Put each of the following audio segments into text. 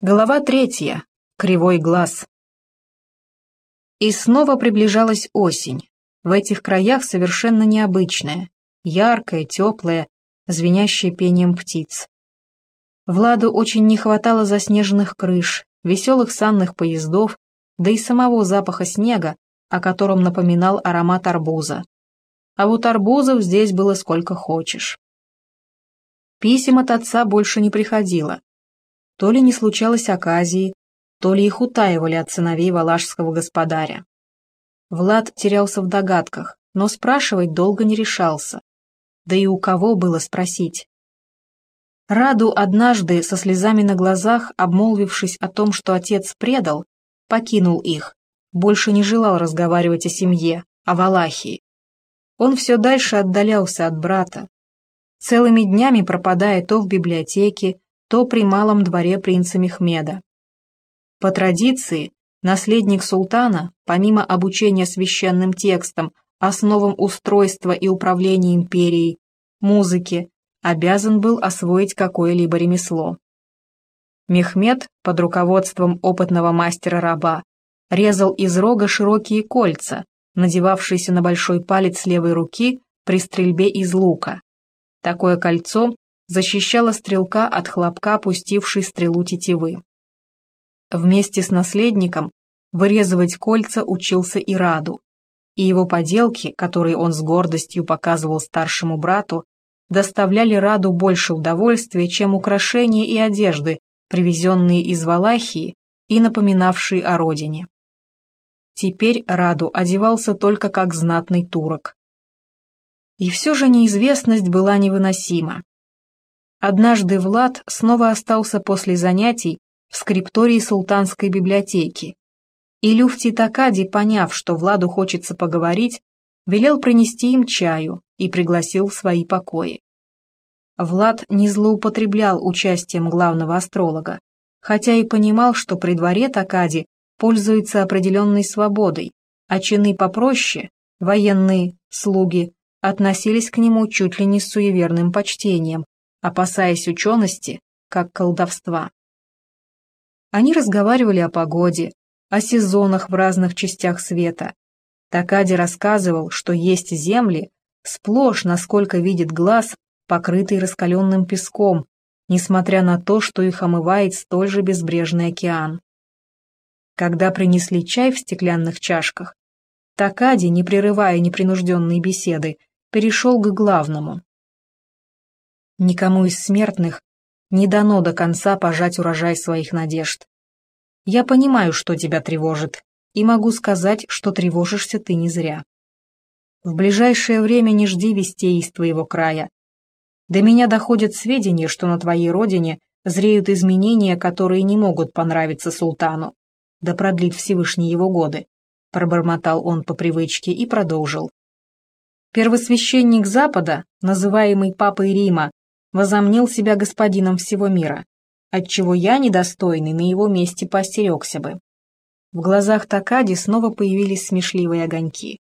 Глава третья. Кривой глаз. И снова приближалась осень. В этих краях совершенно необычная, яркая, теплая, звенящая пением птиц. Владу очень не хватало заснеженных крыш, веселых санных поездов, да и самого запаха снега, о котором напоминал аромат арбуза. А вот арбузов здесь было сколько хочешь. Писем от отца больше не приходило, то ли не случалось оказии, то ли их утаивали от сыновей валашского господаря. Влад терялся в догадках, но спрашивать долго не решался. Да и у кого было спросить? Раду однажды, со слезами на глазах, обмолвившись о том, что отец предал, покинул их, больше не желал разговаривать о семье, о Валахии. Он все дальше отдалялся от брата, целыми днями пропадая то в библиотеке, то при малом дворе принца Мехмеда. По традиции, наследник султана, помимо обучения священным текстам, основам устройства и управления империей, музыки, обязан был освоить какое-либо ремесло. Мехмед, под руководством опытного мастера-раба, резал из рога широкие кольца, надевавшиеся на большой палец левой руки при стрельбе из лука. Такое кольцо защищала стрелка от хлопка, пустившей стрелу тетивы. Вместе с наследником вырезывать кольца учился и Раду, и его поделки, которые он с гордостью показывал старшему брату, доставляли Раду больше удовольствия, чем украшения и одежды, привезенные из Валахии и напоминавшие о родине. Теперь Раду одевался только как знатный турок. И все же неизвестность была невыносима. Однажды Влад снова остался после занятий в скриптории султанской библиотеки. И Люфти Такади, поняв, что Владу хочется поговорить, велел принести им чаю и пригласил в свои покои. Влад не злоупотреблял участием главного астролога, хотя и понимал, что при дворе Такади пользуется определенной свободой, а чины попроще, военные, слуги, относились к нему чуть ли не с суеверным почтением, опасаясь учености, как колдовства. Они разговаривали о погоде, о сезонах в разных частях света. Такади рассказывал, что есть земли, сплошь, насколько видит глаз, покрытые раскаленным песком, несмотря на то, что их омывает столь же безбрежный океан. Когда принесли чай в стеклянных чашках, Такади, не прерывая непринужденной беседы, перешел к главному. Никому из смертных не дано до конца пожать урожай своих надежд. Я понимаю, что тебя тревожит, и могу сказать, что тревожишься ты не зря. В ближайшее время не жди вестей из твоего края. До меня доходят сведения, что на твоей родине зреют изменения, которые не могут понравиться султану, да продлит Всевышний его годы. Пробормотал он по привычке и продолжил. Первосвященник Запада, называемый Папой Рима, возомнил себя господином всего мира, отчего я, недостойный, на его месте поостерегся бы. В глазах Такади снова появились смешливые огоньки.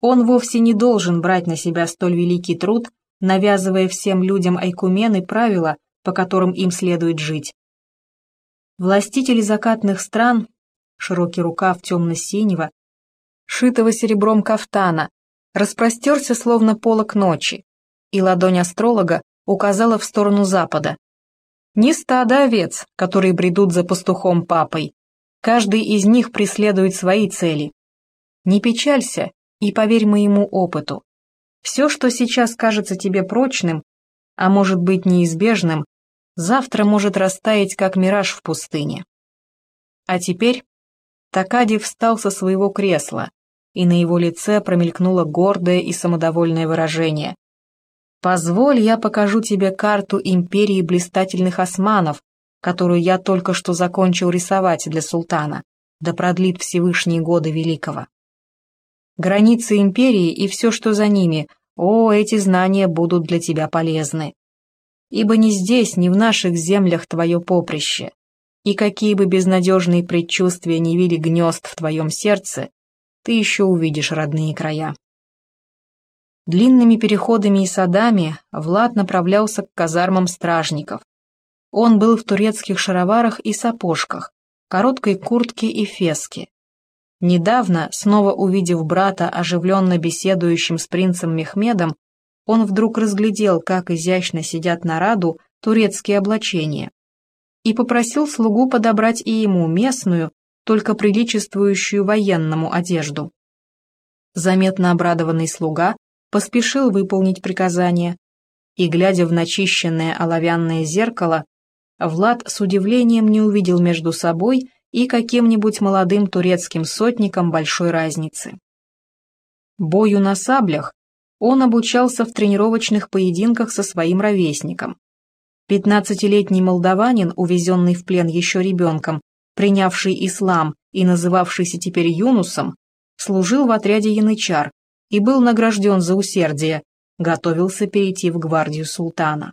Он вовсе не должен брать на себя столь великий труд, навязывая всем людям айкумены правила, по которым им следует жить. Властители закатных стран, широкий рукав темно-синего, шитого серебром кафтана, распростерся словно полок ночи, и ладонь астролога указала в сторону запада. Не стадо овец, которые бредут за пастухом папой. Каждый из них преследует свои цели. Не печалься и поверь моему опыту. Все, что сейчас кажется тебе прочным, а может быть неизбежным, завтра может растаять, как мираж в пустыне. А теперь Такади встал со своего кресла, и на его лице промелькнуло гордое и самодовольное выражение. Позволь, я покажу тебе карту империи блистательных османов, которую я только что закончил рисовать для султана, да продлит Всевышние годы Великого. Границы империи и все, что за ними, о, эти знания будут для тебя полезны. Ибо ни здесь, ни в наших землях твое поприще, и какие бы безнадежные предчувствия не вили гнезд в твоем сердце, ты еще увидишь родные края. Длинными переходами и садами Влад направлялся к казармам стражников. Он был в турецких шароварах и сапожках, короткой куртке и феске. Недавно, снова увидев брата, оживленно беседующим с принцем Мехмедом, он вдруг разглядел, как изящно сидят на раду турецкие облачения, и попросил слугу подобрать и ему местную, только приличествующую военному одежду. Заметно обрадованный слуга поспешил выполнить приказание, и, глядя в начищенное оловянное зеркало, Влад с удивлением не увидел между собой и каким-нибудь молодым турецким сотником большой разницы. Бою на саблях он обучался в тренировочных поединках со своим ровесником. Пятнадцатилетний молдаванин, увезенный в плен еще ребенком, принявший ислам и называвшийся теперь Юнусом, служил в отряде янычар и был награжден за усердие, готовился перейти в гвардию султана.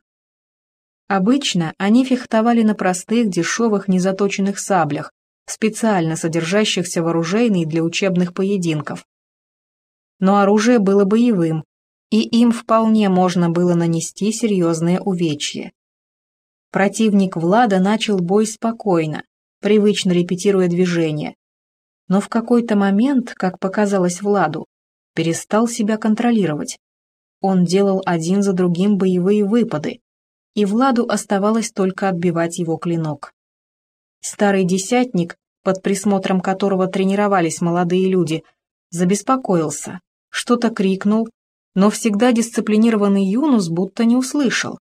Обычно они фехтовали на простых, дешевых, незаточенных саблях, специально содержащихся в оружейной для учебных поединков. Но оружие было боевым, и им вполне можно было нанести серьезное увечье. Противник Влада начал бой спокойно, привычно репетируя движения, но в какой-то момент, как показалось Владу, перестал себя контролировать. Он делал один за другим боевые выпады, и Владу оставалось только отбивать его клинок. Старый десятник, под присмотром которого тренировались молодые люди, забеспокоился, что-то крикнул, но всегда дисциплинированный Юнус будто не услышал.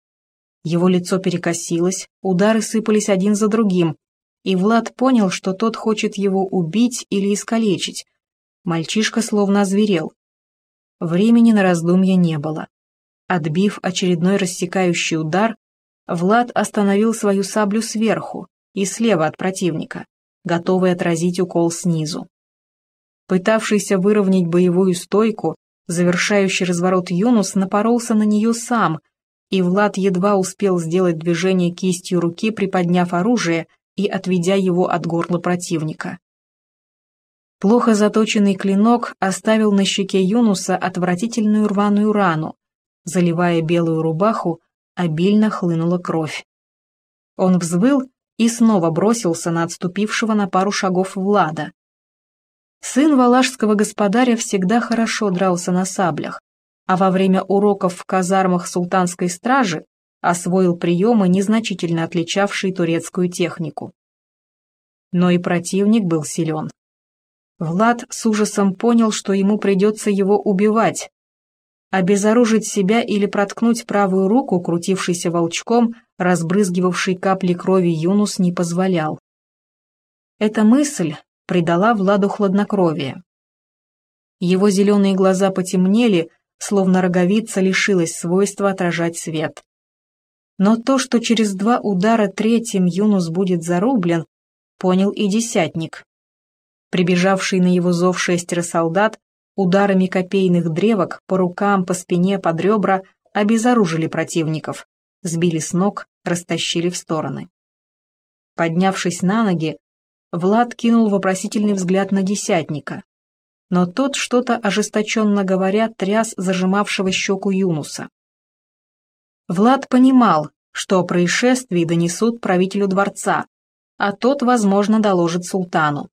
Его лицо перекосилось, удары сыпались один за другим, и Влад понял, что тот хочет его убить или искалечить. Мальчишка словно озверел. Времени на раздумья не было. Отбив очередной рассекающий удар, Влад остановил свою саблю сверху и слева от противника, готовый отразить укол снизу. Пытавшийся выровнять боевую стойку, завершающий разворот Юнус напоролся на нее сам, и Влад едва успел сделать движение кистью руки, приподняв оружие и отведя его от горла противника. Плохо заточенный клинок оставил на щеке Юнуса отвратительную рваную рану, заливая белую рубаху обильно хлынула кровь. Он взвыл и снова бросился на отступившего на пару шагов Влада. Сын валашского господаря всегда хорошо дрался на саблях, а во время уроков в казармах султанской стражи освоил приемы, незначительно отличавшие турецкую технику. Но и противник был силен. Влад с ужасом понял, что ему придется его убивать, обезоружить себя или проткнуть правую руку, крутившийся волчком, разбрызгивавший капли крови Юнус не позволял. Эта мысль придала Владу хладнокровие. Его зеленые глаза потемнели, словно роговица лишилась свойства отражать свет. Но то, что через два удара третьим Юнус будет зарублен, понял и десятник. Прибежавший на его зов шестеро солдат ударами копейных древок по рукам, по спине, под ребра обезоружили противников, сбили с ног, растащили в стороны. Поднявшись на ноги, Влад кинул вопросительный взгляд на десятника, но тот, что-то ожесточенно говоря, тряс зажимавшего щеку Юнуса. Влад понимал, что о происшествии донесут правителю дворца, а тот, возможно, доложит султану.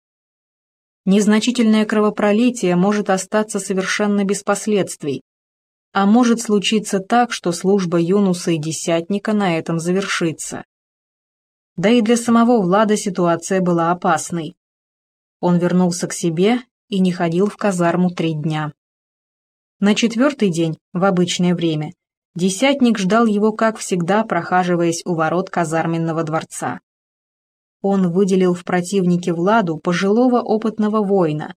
Незначительное кровопролитие может остаться совершенно без последствий, а может случиться так, что служба Юнуса и Десятника на этом завершится. Да и для самого Влада ситуация была опасной. Он вернулся к себе и не ходил в казарму три дня. На четвертый день, в обычное время, Десятник ждал его, как всегда, прохаживаясь у ворот казарменного дворца он выделил в противнике Владу пожилого опытного воина,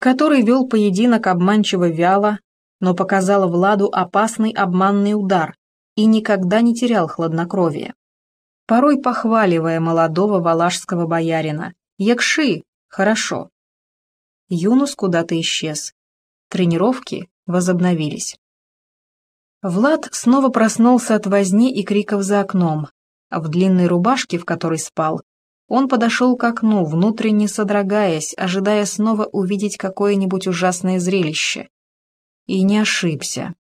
который вел поединок обманчиво вяло, но показал Владу опасный обманный удар и никогда не терял хладнокровия. Порой похваливая молодого валашского боярина «Якши, хорошо». Юнус куда-то исчез. Тренировки возобновились. Влад снова проснулся от возни и криков за окном, а в длинной рубашке, в которой спал, он подошел к окну, внутренне содрогаясь, ожидая снова увидеть какое-нибудь ужасное зрелище. И не ошибся.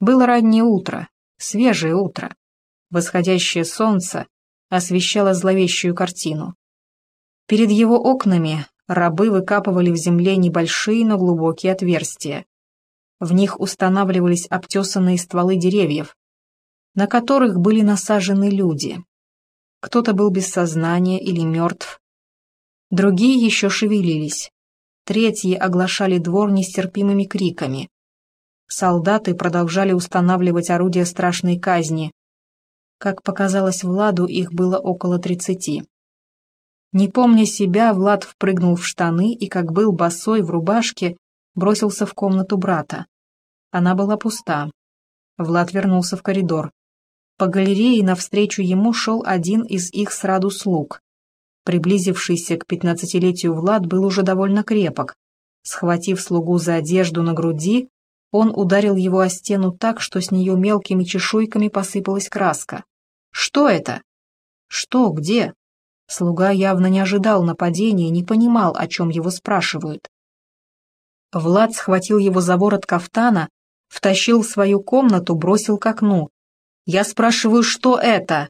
Было раннее утро, свежее утро. Восходящее солнце освещало зловещую картину. Перед его окнами рабы выкапывали в земле небольшие, но глубокие отверстия. В них устанавливались обтесанные стволы деревьев, на которых были насажены люди. Кто-то был без сознания или мертв. Другие еще шевелились. Третьи оглашали двор нестерпимыми криками. Солдаты продолжали устанавливать орудия страшной казни. Как показалось Владу, их было около тридцати. Не помня себя, Влад впрыгнул в штаны и, как был босой в рубашке, бросился в комнату брата. Она была пуста. Влад вернулся в коридор. По галерее навстречу ему шел один из их сраду слуг. Приблизившийся к пятнадцатилетию Влад был уже довольно крепок. Схватив слугу за одежду на груди, он ударил его о стену так, что с нее мелкими чешуйками посыпалась краска. «Что это?» «Что? Где?» Слуга явно не ожидал нападения, не понимал, о чем его спрашивают. Влад схватил его за ворот кафтана, втащил в свою комнату, бросил к окну. «Я спрашиваю, что это?»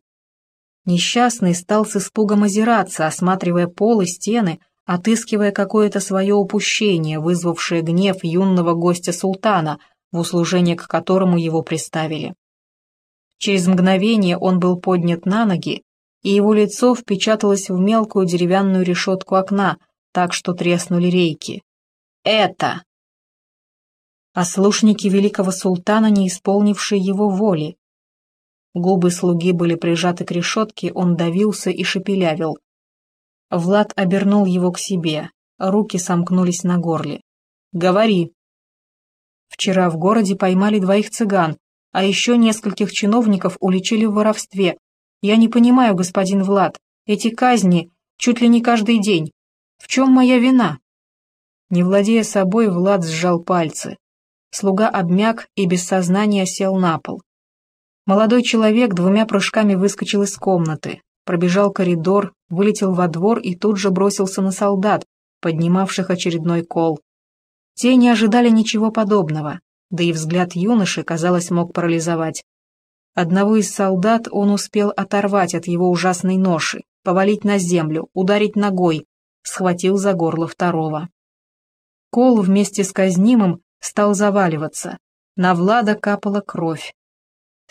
Несчастный стал с испугом озираться, осматривая пол и стены, отыскивая какое-то свое упущение, вызвавшее гнев юного гостя султана, в услужение к которому его приставили. Через мгновение он был поднят на ноги и его лицо впечаталось в мелкую деревянную решетку окна, так что треснули рейки. «Это!» Ослушники великого султана, не исполнившие его воли. Губы слуги были прижаты к решетке, он давился и шепелявил. Влад обернул его к себе, руки сомкнулись на горле. «Говори!» Вчера в городе поймали двоих цыган, а еще нескольких чиновников уличили в воровстве, я не понимаю, господин Влад, эти казни чуть ли не каждый день. В чем моя вина?» Не владея собой, Влад сжал пальцы. Слуга обмяк и без сознания сел на пол. Молодой человек двумя прыжками выскочил из комнаты, пробежал коридор, вылетел во двор и тут же бросился на солдат, поднимавших очередной кол. Те не ожидали ничего подобного, да и взгляд юноши, казалось, мог парализовать. Одного из солдат он успел оторвать от его ужасной ноши, повалить на землю, ударить ногой, схватил за горло второго. Кол вместе с казнимым стал заваливаться, на Влада капала кровь.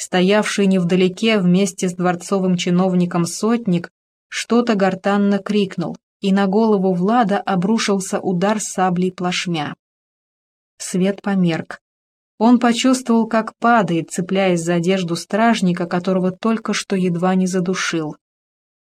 Стоявший невдалеке вместе с дворцовым чиновником сотник что-то гортанно крикнул, и на голову Влада обрушился удар саблей плашмя. Свет померк. Он почувствовал, как падает, цепляясь за одежду стражника, которого только что едва не задушил.